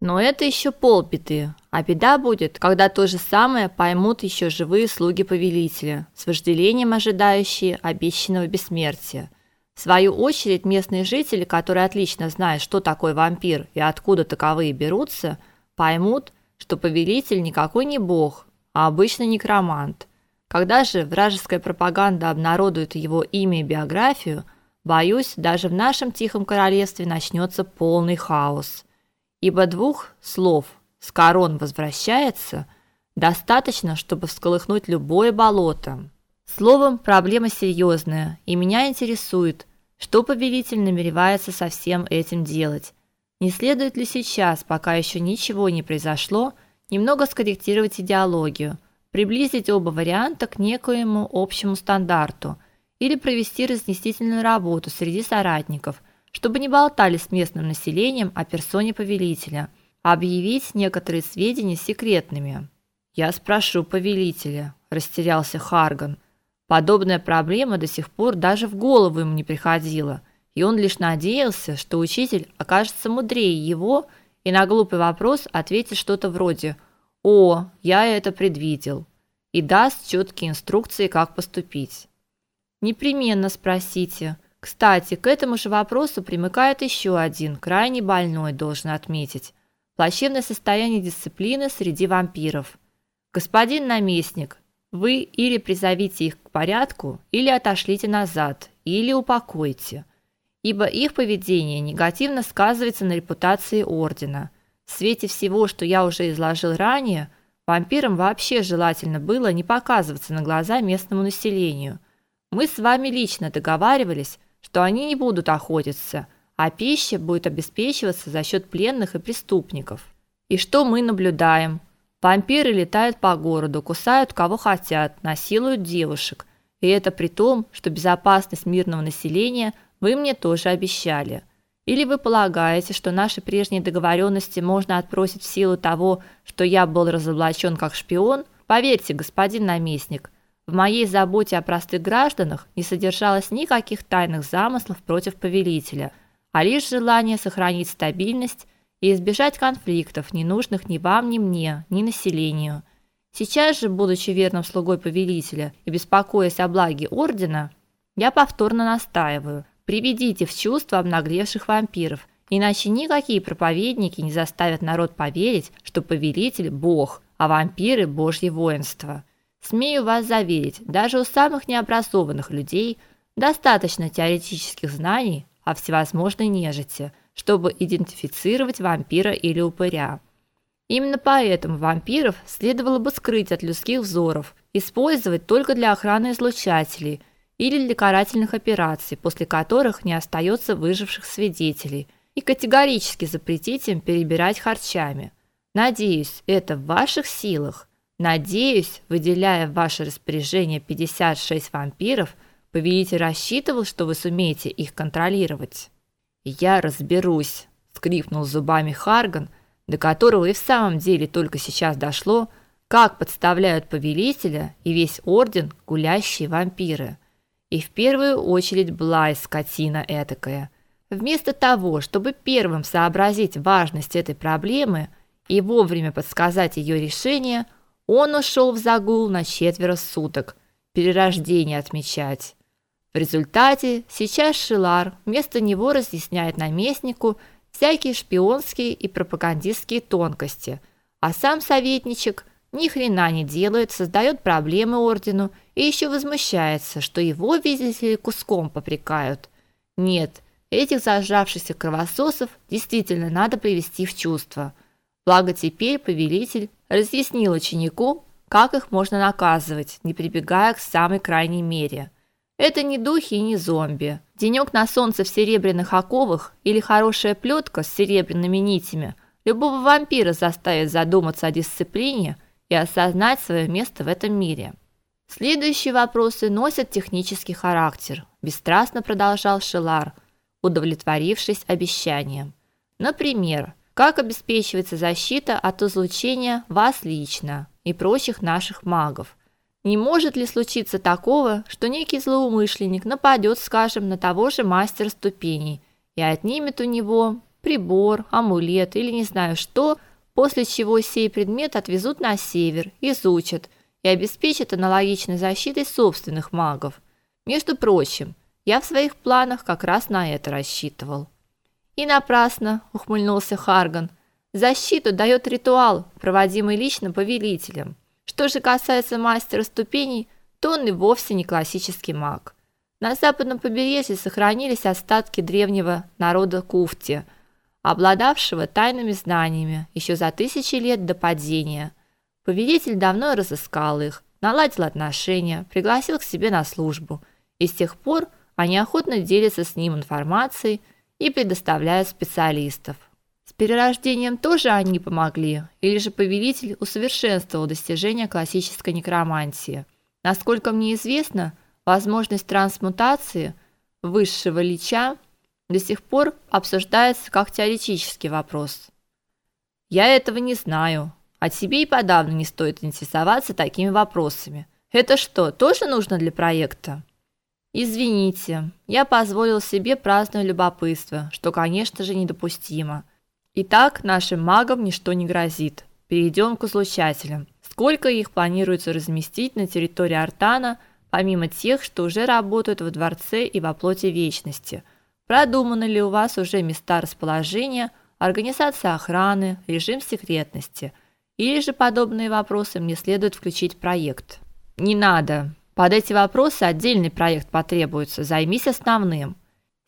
Но это еще полбеды, а беда будет, когда то же самое поймут еще живые слуги повелителя, с вожделением ожидающие обещанного бессмертия. В свою очередь местные жители, которые отлично знают, что такое вампир и откуда таковые берутся, поймут, что повелитель никакой не бог, а обычный некромант. Когда же вражеская пропаганда обнародует его имя и биографию, боюсь, даже в нашем тихом королевстве начнется полный хаос. Ибо двух слов «с корон возвращается» достаточно, чтобы всколыхнуть любое болото. Словом, проблема серьезная, и меня интересует, что повелитель намеревается со всем этим делать. Не следует ли сейчас, пока еще ничего не произошло, немного скорректировать идеологию – приблизить оба варианта к некоему общему стандарту или провести разъяснительную работу среди соратников, чтобы не болтали с местным населением о персоне повелителя, а объявить некоторые сведения секретными. Я спрошу повелителя, растерялся Харган. Подобная проблема до сих пор даже в голову ему не приходила, и он лишь надеялся, что учитель окажется мудрее его и на глупый вопрос ответит что-то вроде: "О, я это предвидел" и даст четкие инструкции, как поступить. Непременно спросите. Кстати, к этому же вопросу примыкает еще один, крайне больной, должен отметить. Плачевное состояние дисциплины среди вампиров. Господин наместник, вы или призовите их к порядку, или отошлите назад, или упокойте, ибо их поведение негативно сказывается на репутации ордена. В свете всего, что я уже изложил ранее, Вампирам вообще желательно было не показываться на глаза местному населению. Мы с вами лично договаривались, что они не будут охотиться, а пища будет обеспечиваться за счет пленных и преступников. И что мы наблюдаем? Вампиры летают по городу, кусают кого хотят, насилуют девушек. И это при том, что безопасность мирного населения вы мне тоже обещали. Или вы полагаете, что наши прежние договоренности можно отбросить в силу того, что я был разоблачен как шпион? Поверьте, господин наместник, в моей заботе о простых гражданах не содержалось никаких тайных замыслов против повелителя, а лишь желание сохранить стабильность и избежать конфликтов, ненужных ни вам, ни мне, ни населению. Сейчас же, будучи верным слугой повелителя и беспокоясь о благе ордена, я повторно настаиваю, Приведите в чувство обнаглевших вампиров, иначе никакие проповедники не заставят народ поверить, что повелитель бог, а вампиры божье воинство. Смею вас заверить, даже у самых необразованных людей достаточно теоретических знаний о всевозможной нежити, чтобы идентифицировать вампира или упыря. Именно поэтому вампиров следовало бы скрыть от людских взоров, использовать только для охраны излучателей – или для карательных операций, после которых не остается выживших свидетелей, и категорически запретить им перебирать харчами. Надеюсь, это в ваших силах. Надеюсь, выделяя в ваше распоряжение 56 вампиров, повелитель рассчитывал, что вы сумеете их контролировать. Я разберусь, скрипнул зубами Харган, до которого и в самом деле только сейчас дошло, как подставляют повелителя и весь орден гулящие вампиры. И в первую очередь Блай, скотина этакая. Вместо того, чтобы первым сообразить важность этой проблемы и вовремя подсказать ее решение, он ушел в загул на четверо суток, перерождение отмечать. В результате сейчас Шилар вместо него разъясняет наместнику всякие шпионские и пропагандистские тонкости, а сам советничек ни хрена не делает, создает проблемы ордену и еще возмущается, что его, видите ли, куском попрекают. Нет, этих зажравшихся кровососов действительно надо привести в чувство. Благо теперь повелитель разъяснил ученику, как их можно наказывать, не прибегая к самой крайней мере. Это не духи и не зомби. Денек на солнце в серебряных оковах или хорошая плетка с серебряными нитями любого вампира заставит задуматься о дисциплине – и осознать свое место в этом мире. Следующие вопросы носят технический характер, бесстрастно продолжал Шелар, удовлетворившись обещанием. Например, как обеспечивается защита от излучения вас лично и прочих наших магов? Не может ли случиться такого, что некий злоумышленник нападет, скажем, на того же мастера ступеней и отнимет у него прибор, амулет или не знаю что, после чего сей предмет отвезут на север, изучат и обеспечат аналогичной защитой собственных магов. Между прочим, я в своих планах как раз на это рассчитывал. И напрасно, ухмыльнулся Харган. Защиту дает ритуал, проводимый лично повелителем. Что же касается мастера ступеней, то он и вовсе не классический маг. На западном побережье сохранились остатки древнего народа Куфти, обладавшего тайными знаниями еще за тысячи лет до падения. Повелитель давно разыскал их, наладил отношения, пригласил к себе на службу, и с тех пор они охотно делятся с ним информацией и предоставляют специалистов. С перерождением тоже они помогли, или же повелитель усовершенствовал достижения классической некромантии. Насколько мне известно, возможность трансмутации высшего лича до сих пор обсуждается как теоретический вопрос. Я этого не знаю, а тебе и подавно не стоит интересоваться такими вопросами. Это что, тоже нужно для проекта? Извините, я позволил себе праздное любопытство, что, конечно же, недопустимо. Итак, нашим магам ничто не грозит. Перейдем к излучателям. Сколько их планируется разместить на территории Артана, помимо тех, что уже работают во дворце и во плоти вечности? Продуманы ли у вас уже места расположения, организация охраны, режим секретности? Или же подобные вопросы мне следует включить в проект? Не надо. Под эти вопросы отдельный проект потребуется. Займись основным.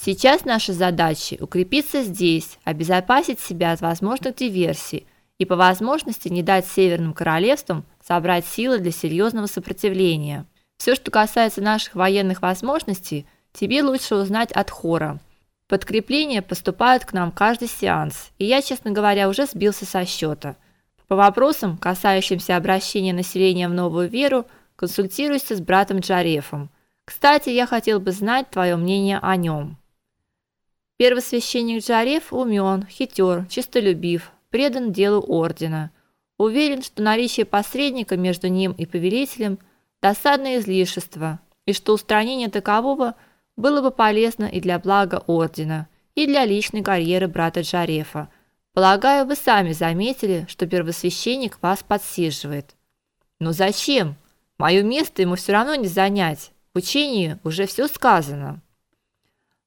Сейчас наша задача укрепиться здесь, обезопасить себя от возможных диверсий и по возможности не дать северным королевствам собрать силы для серьезного сопротивления. Все, что касается наших военных возможностей, тебе лучше узнать от Хора. Подкрепления поступают к нам каждый сеанс, и я, честно говоря, уже сбился со счета. По вопросам, касающимся обращения населения в новую веру, консультируйся с братом Джарефом. Кстати, я хотел бы знать твое мнение о нем. Первосвященник Джареф умен, хитер, честолюбив, предан делу ордена. Уверен, что наличие посредника между ним и повелителем досадное излишество, и что устранение такового было бы полезно и для блага ордена, и для личной карьеры брата Джарефа. Полагаю, вы сами заметили, что первосвященник вас подсиживает. Но зачем? Мое место ему все равно не занять. В учении уже все сказано.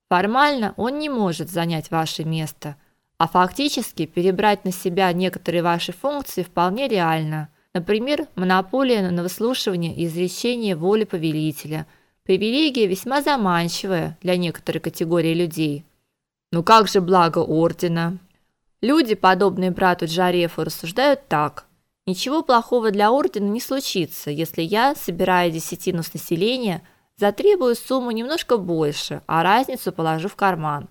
Формально он не может занять ваше место, а фактически перебрать на себя некоторые ваши функции вполне реально. Например, монополия на выслушивание и изречение воли повелителя. Привилегия весьма заманчивая для некоторой категории людей. Ну как же благо ордена? Люди, подобные брату Джарефу, рассуждают так – Ничего плохого для ордена не случится, если я, собирая десятину с населения, затребую сумму немножко больше, а разницу положу в карман.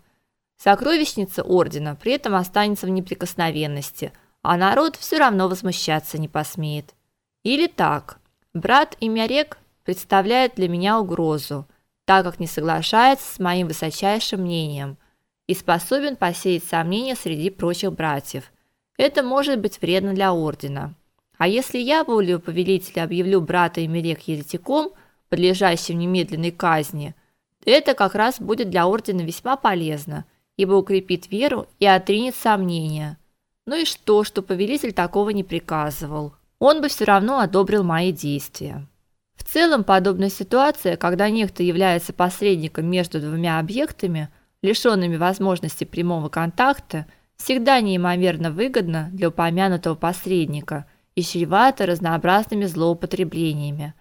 Сокровищница ордена при этом останется в неприкосновенности, а народ все равно возмущаться не посмеет. Или так. Брат имя Рек представляет для меня угрозу, так как не соглашается с моим высочайшим мнением и способен посеять сомнения среди прочих братьев. Это может быть вредно для ордена. А если я волею повелителя объявлю брата Эмерек еретиком, подлежащим немедленной казни, это как раз будет для ордена весьма полезно, ибо укрепит веру и отринет сомнения. Ну и что, что повелитель такого не приказывал? Он бы все равно одобрил мои действия. В целом, подобная ситуация, когда некто является посредником между двумя объектами, лишенными возможности прямого контакта, всегда неимоверно выгодна для упомянутого посредника – и чревато разнообразными злоупотреблениями.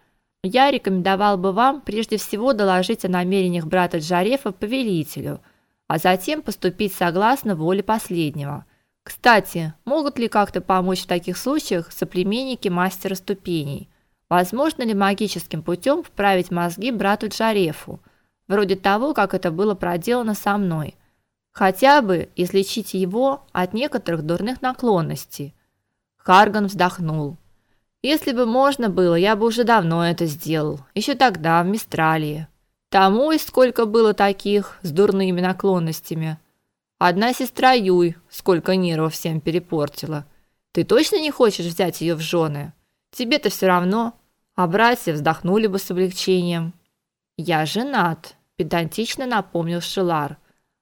Я рекомендовал бы вам прежде всего доложить о намерениях брата Джарефа повелителю, а затем поступить согласно воле последнего. Кстати, могут ли как-то помочь в таких случаях соплеменники мастера ступеней? Возможно ли магическим путем вправить мозги брату Джарефу, вроде того, как это было проделано со мной? Хотя бы излечить его от некоторых дурных наклонностей – Харган вздохнул. Если бы можно было, я бы уже давно это сделал, еще тогда в Мистралии. Тому и сколько было таких с дурными наклонностями. Одна сестра Юй, сколько нервов всем перепортила. Ты точно не хочешь взять ее в жены? Тебе-то все равно. А братья вздохнули бы с облегчением. Я женат, педантично напомнил Шилар.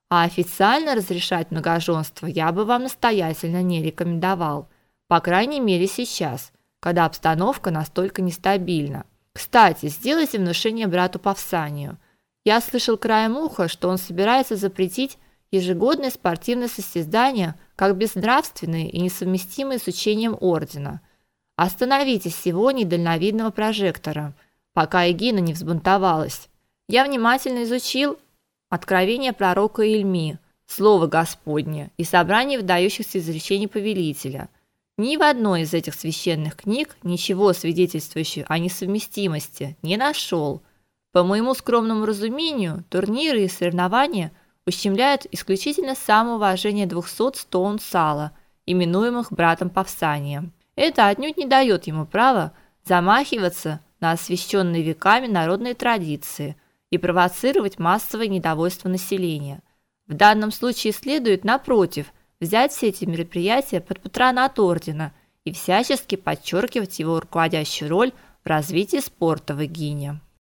А официально разрешать многоженство я бы вам настоятельно не рекомендовал, по крайней мере сейчас, когда обстановка настолько нестабильна. Кстати, сделайте внушение брату Павсанию. Я слышал краем уха, что он собирается запретить ежегодные спортивные состязания как безнравственные и несовместимые с учением ордена. Остановите сего недальновидного прожектора, пока Эгина не взбунтовалась. Я внимательно изучил Откровение пророка Ильми, слово Господне и собрание выдающихся изречений повелителя. Ни в одной из этих священных книг ничего свидетельствующего о несовместимости не нашел. По моему скромному разумению, турниры и соревнования ущемляют исключительно самоуважение 200 стоун сала, именуемых братом Павсанием. Это отнюдь не дает ему права замахиваться на освященные веками народные традиции – и провоцировать массовое недовольство населения. В данном случае следует напротив взять все эти мероприятия под патронат ордена и всячески подчеркивать его руководящую роль в развитии спорта в Игине.